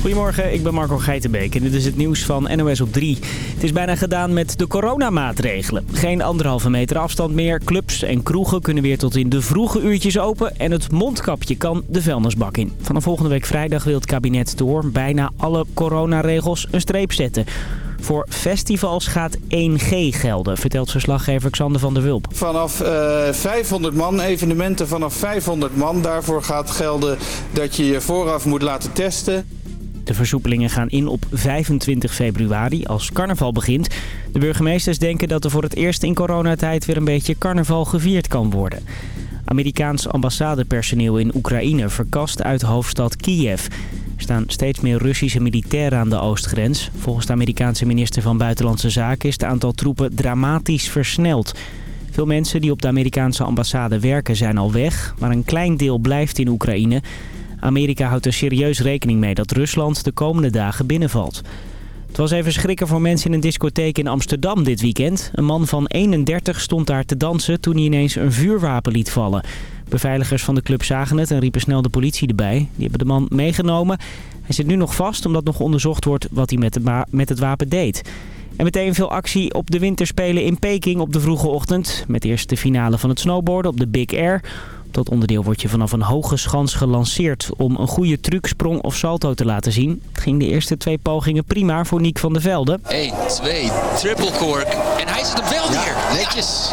Goedemorgen, ik ben Marco Geitenbeek en dit is het nieuws van NOS op 3. Het is bijna gedaan met de coronamaatregelen. Geen anderhalve meter afstand meer, clubs en kroegen kunnen weer tot in de vroege uurtjes open... en het mondkapje kan de vuilnisbak in. Vanaf volgende week vrijdag wil het kabinet door bijna alle coronaregels een streep zetten... Voor festivals gaat 1G gelden, vertelt verslaggever Xander van der Wulp. Vanaf uh, eh, 500 man, evenementen vanaf 500 man. Daarvoor gaat gelden dat je je vooraf moet laten testen. De versoepelingen gaan in op 25 februari, als carnaval begint. De burgemeesters denken dat er voor het eerst in coronatijd weer een beetje carnaval gevierd kan worden. Amerikaans ambassadepersoneel in Oekraïne verkast uit hoofdstad Kiev. Er staan steeds meer Russische militairen aan de oostgrens. Volgens de Amerikaanse minister van Buitenlandse Zaken is het aantal troepen dramatisch versneld. Veel mensen die op de Amerikaanse ambassade werken zijn al weg, maar een klein deel blijft in Oekraïne. Amerika houdt er serieus rekening mee dat Rusland de komende dagen binnenvalt. Het was even schrikken voor mensen in een discotheek in Amsterdam dit weekend. Een man van 31 stond daar te dansen toen hij ineens een vuurwapen liet vallen. Beveiligers van de club zagen het en riepen snel de politie erbij. Die hebben de man meegenomen. Hij zit nu nog vast omdat nog onderzocht wordt wat hij met, met het wapen deed. En meteen veel actie op de winterspelen in Peking op de vroege ochtend. Met eerst de finale van het snowboarden op de Big Air. Dat onderdeel wordt je vanaf een hoge schans gelanceerd om een goede truc, sprong of salto te laten zien. Het ging de eerste twee pogingen prima voor Niek van der Velde. 1, 2, triple cork. En hij zit hem wel neer. netjes.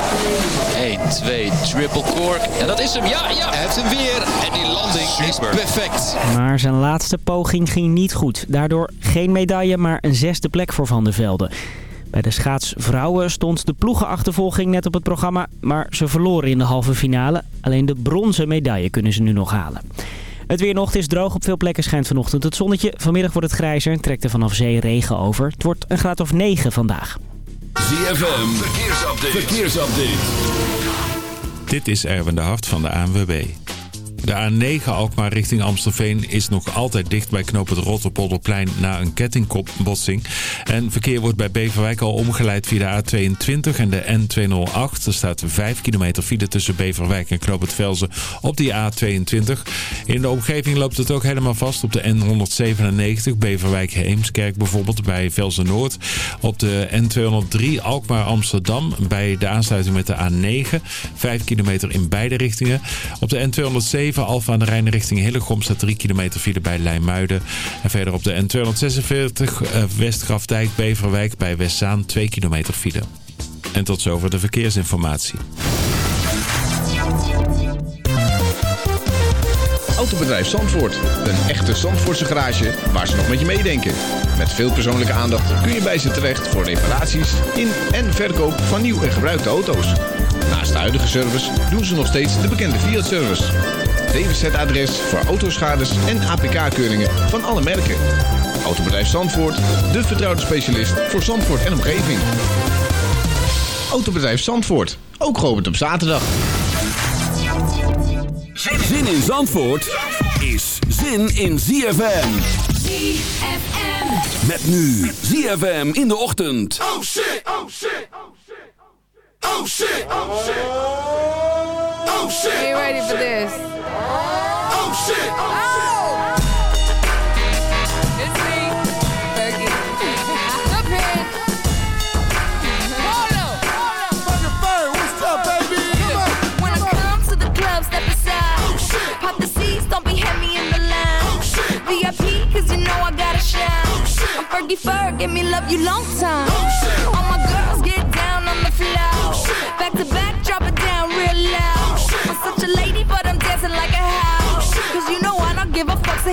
1, 2, triple cork. En dat is hem. Ja, ja. Hij heeft hem weer. En die landing is perfect. Maar zijn laatste poging ging niet goed. Daardoor geen medaille, maar een zesde plek voor Van der Velde. Bij de schaatsvrouwen stond de ploegenachtervolging net op het programma, maar ze verloren in de halve finale. Alleen de bronzen medaille kunnen ze nu nog halen. Het weer nog, is droog. Op veel plekken schijnt vanochtend het zonnetje. Vanmiddag wordt het grijzer en trekt er vanaf zee regen over. Het wordt een graad of 9 vandaag. ZFM, verkeersupdate. verkeersupdate. Dit is Erwin de Hart van de ANWB. De A9 Alkmaar richting Amstelveen is nog altijd dicht bij knoop het Rotterpolderplein na een kettingbotsing. En verkeer wordt bij Beverwijk al omgeleid via de A22 en de N208. Er staat 5 kilometer file tussen Beverwijk en knoop Velzen op die A22. In de omgeving loopt het ook helemaal vast op de N197 Beverwijk-Heemskerk bijvoorbeeld bij Velzen Noord. Op de N203 Alkmaar-Amsterdam bij de aansluiting met de A9. 5 kilometer in beide richtingen. Op de N207 Alfa aan de Rijn richting Hillegom staat 3 kilometer file bij Leimuiden. En verder op de N246 uh, Westgrafdijk Beverwijk bij Westzaan 2 kilometer file. En tot zover de verkeersinformatie. Autobedrijf Zandvoort. Een echte Zandvoortse garage waar ze nog met je meedenken. Met veel persoonlijke aandacht kun je bij ze terecht voor reparaties in en verkoop van nieuw en gebruikte auto's. Naast de huidige service doen ze nog steeds de bekende Fiat-service. DWZ-adres voor autoschades en APK-keuringen van alle merken. Autobedrijf Zandvoort, de vertrouwde specialist voor Zandvoort en omgeving. Autobedrijf Zandvoort, ook geopend op zaterdag. Zin in Zandvoort is zin in ZFM. ZFM. Met nu ZFM in de ochtend. Oh shit, oh shit, oh shit, oh shit, oh shit. Oh shit. Are you ready for oh, this? Oh shit! Oh, oh. It's me, Fergie. The pin. Hold up, hold up. Fucking bird, what's up, baby? Come on. When I come to the club, step aside. Oh shit! Pop the seats, don't be heavy in the line. Oh shit! VIP, cause you know I gotta shine. Oh shit! I'm Fergie Ferg, give me love you long time. Oh shit!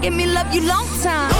Give me love you long time.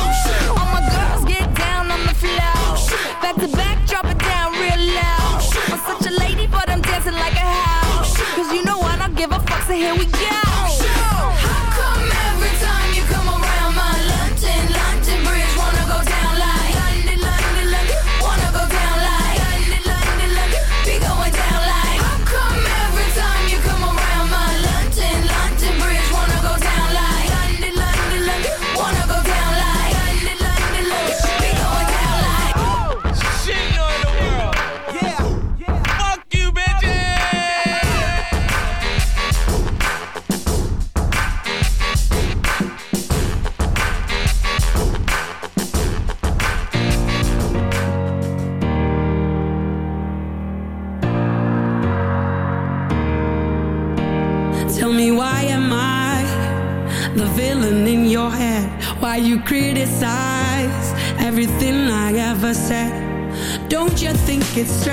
It's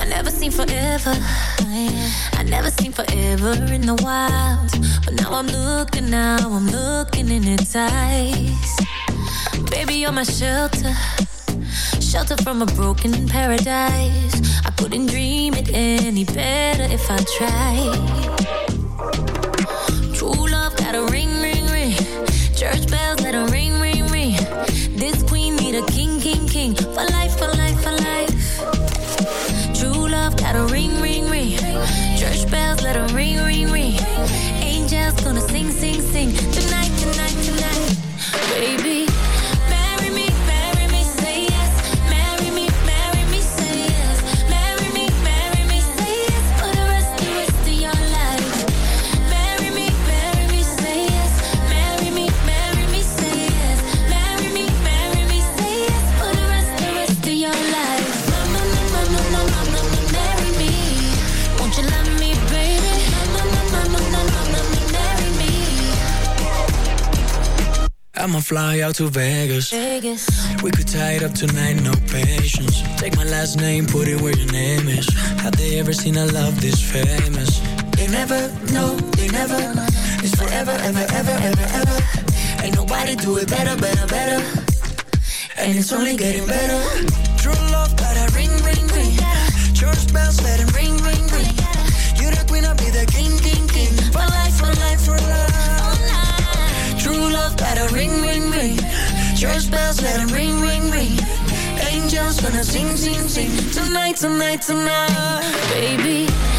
I never seen forever. I never seen forever in the wild. But now I'm looking, now I'm looking in its eyes. Baby, on my shelter. Shelter from a broken paradise. Couldn't dream it any better if I tried. I'ma fly out to Vegas. Vegas. We could tie it up tonight, no patience. Take my last name, put it where your name is. Have they ever seen a love this famous? They never, know. they never. It's forever, ever, ever, ever, ever. Ain't nobody do it better, better, better. And it's only getting better. True love, but I ring, ring, ring. Church bells, let it ring, ring, ring. You're the queen, I'll be the king, king, king. let her ring, ring, ring. Church bells, let her ring, ring, ring. Angels gonna sing, sing, sing. Tonight, tonight, tonight. Baby.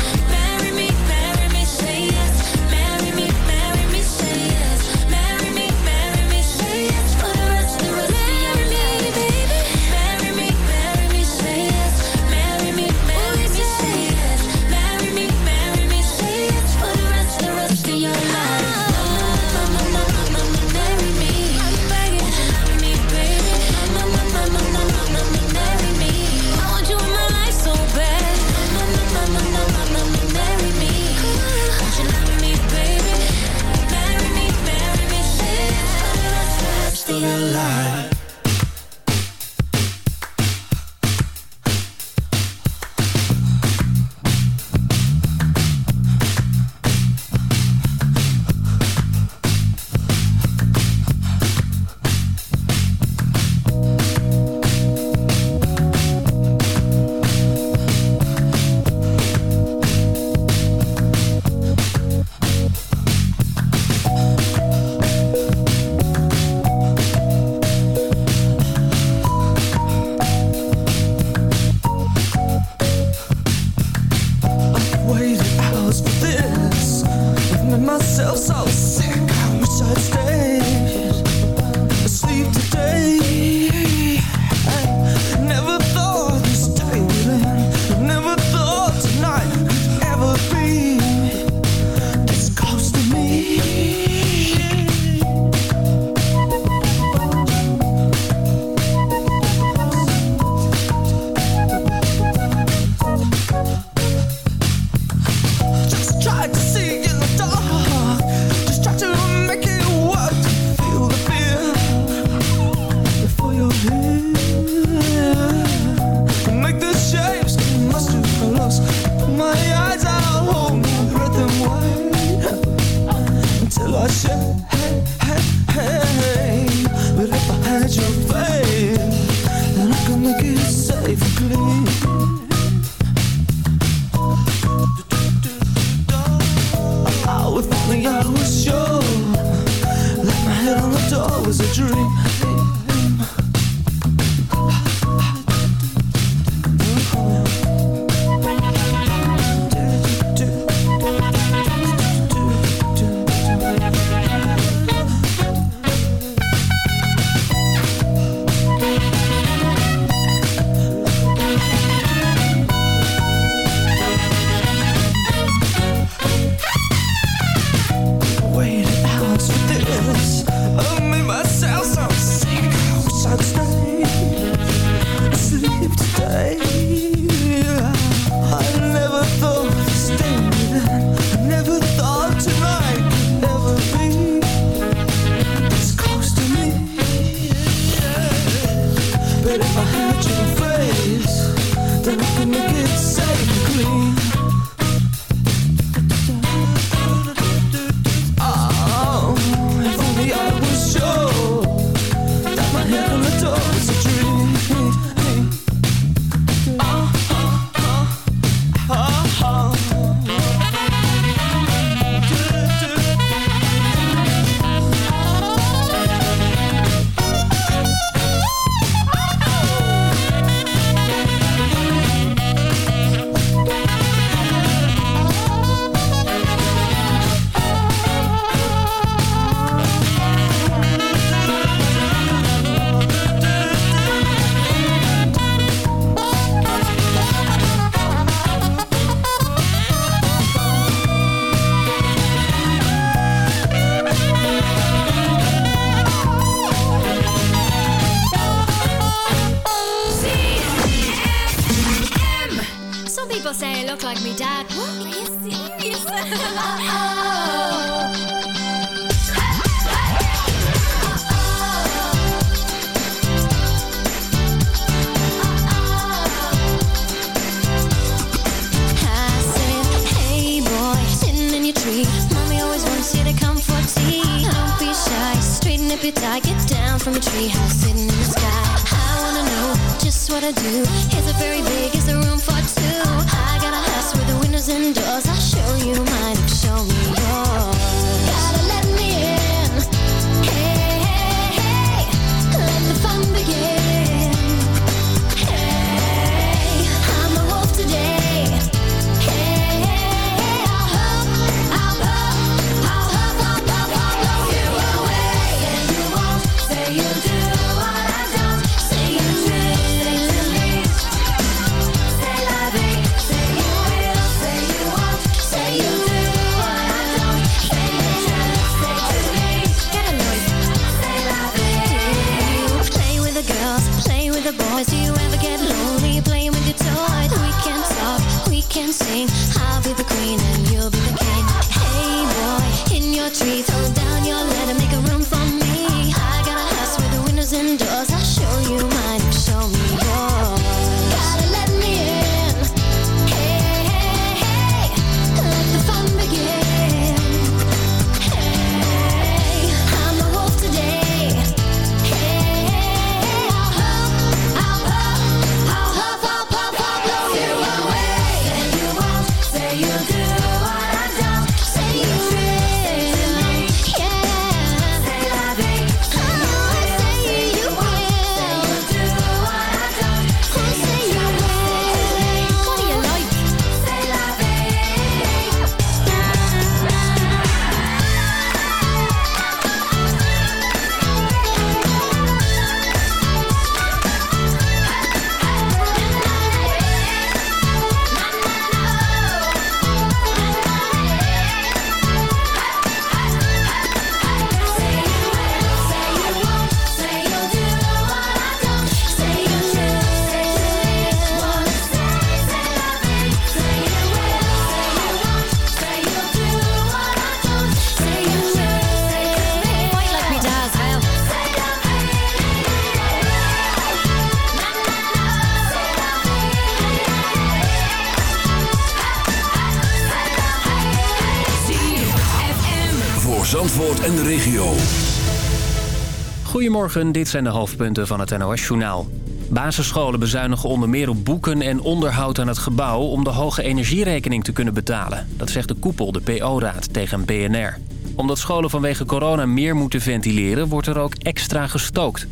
Goedemorgen, dit zijn de hoofdpunten van het NOS-journaal. Basisscholen bezuinigen onder meer op boeken en onderhoud aan het gebouw... om de hoge energierekening te kunnen betalen. Dat zegt de koepel, de PO-raad, tegen BNR. Omdat scholen vanwege corona meer moeten ventileren... wordt er ook extra gestookt.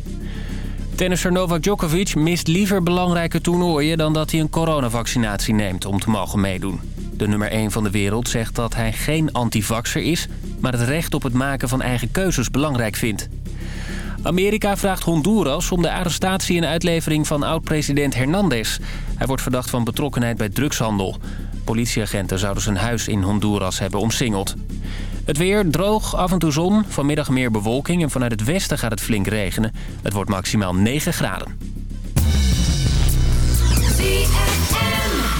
Tennisser Novak Djokovic mist liever belangrijke toernooien... dan dat hij een coronavaccinatie neemt om te mogen meedoen. De nummer 1 van de wereld zegt dat hij geen antivaxer is... maar het recht op het maken van eigen keuzes belangrijk vindt. Amerika vraagt Honduras om de arrestatie en uitlevering van oud-president Hernandez. Hij wordt verdacht van betrokkenheid bij drugshandel. Politieagenten zouden zijn huis in Honduras hebben omsingeld. Het weer droog, af en toe zon, vanmiddag meer bewolking... en vanuit het westen gaat het flink regenen. Het wordt maximaal 9 graden.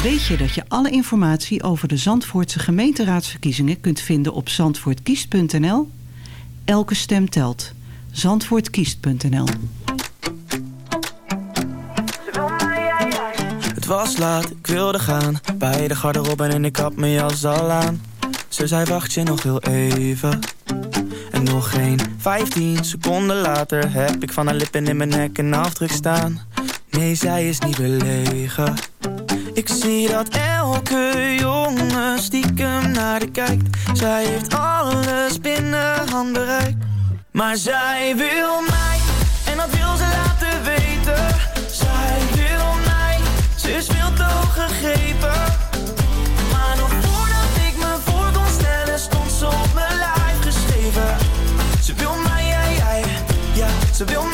Weet je dat je alle informatie over de Zandvoortse gemeenteraadsverkiezingen kunt vinden op zandvoortkiest.nl? Elke stem telt. Zandvoortkiest.nl Het was laat, ik wilde gaan. Bij de garderobe en ik had mijn jas al aan. Ze zei wacht je nog heel even. En nog geen 15 seconden later heb ik van haar lippen in mijn nek een afdruk staan. Nee, zij is niet belegen. Ik zie dat elke jongen stiekem naar de kijkt. Zij heeft alles binnen handbereik Maar zij wil mij En dat wil ze laten weten. Zij wil mij Ze is veel te hoog gegrepen. Maar nog voordat ik me voor kon stellen Stond ze op mijn lijf geschreven. Ze wil mij, jij, jij Ja, ze wil mij,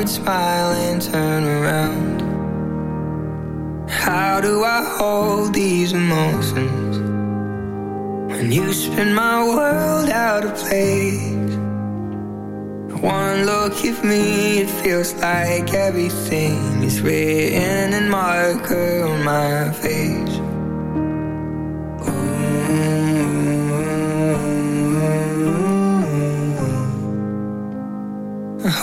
awkward smile and turn around. How do I hold these emotions when you spin my world out of place? One look at me, it feels like everything is written in marker on my face.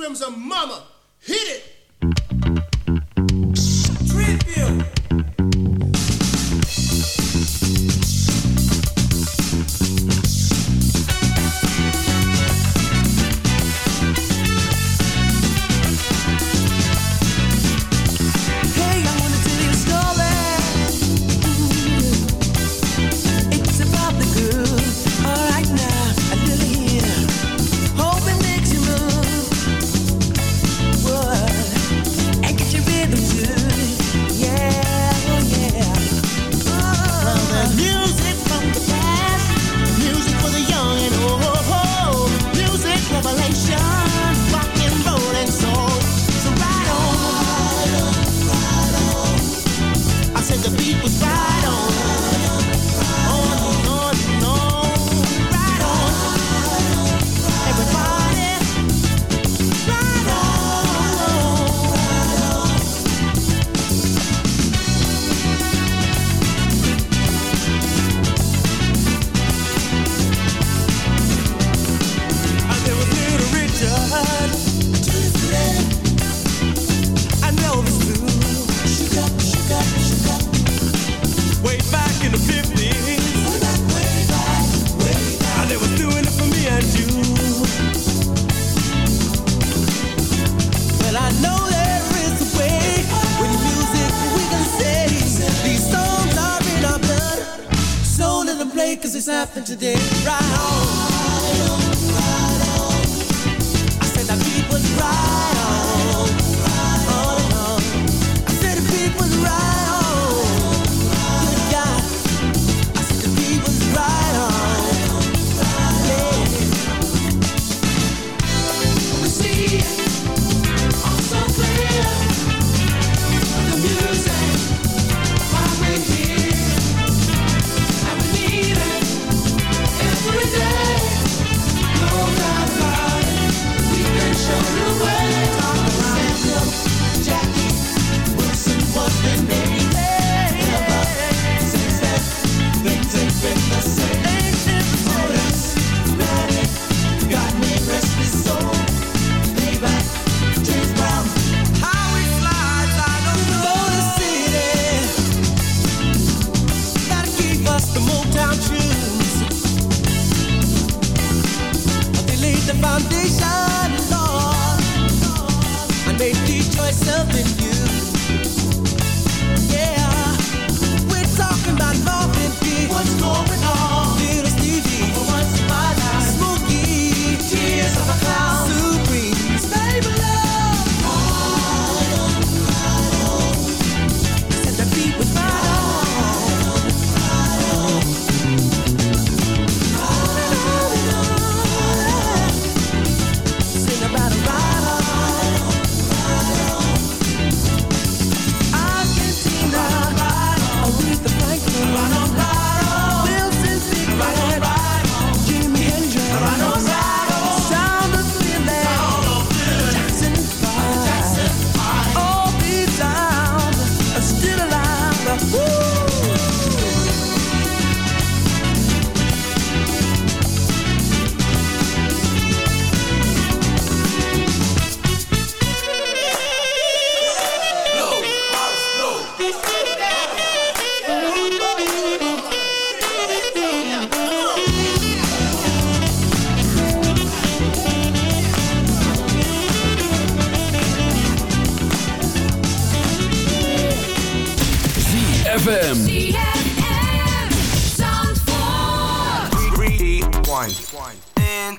Crimson Mama. Hit it. Tribute.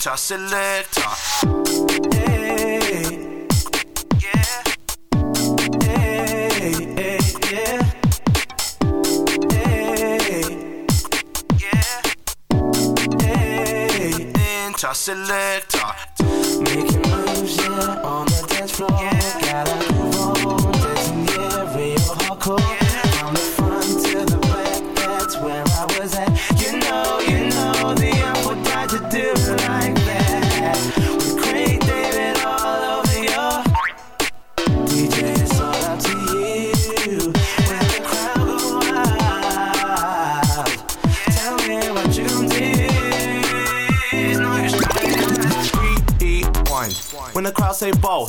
Winter Selector. Yeah. Yeah. Yeah. Selector.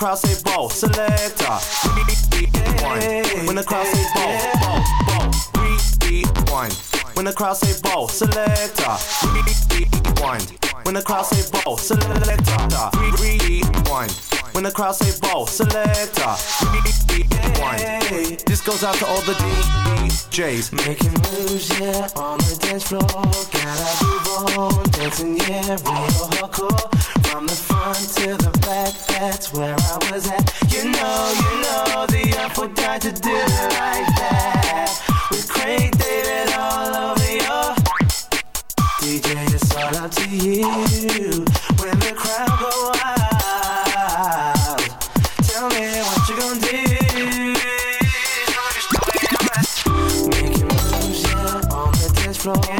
Crowd say ball, selector. Rewind. When the crowd say ball, ball, ball. Rewind. When the crowd say ball, selector. Rewind. When the crowd say ball, selector. Rewind. When the crowd say ball, selector. Rewind. This goes out to all the DJs. Making moves, yeah, on the dance floor. Gotta move on, dancing, yeah, real hardcore. From the front to the back, that's where I was at. You know, you know, the up would die to do it like that. With Craig David all over your DJ, it's all up to you. When the crowd go wild, tell me what you gonna do. Making moves, yeah, on the dance floor.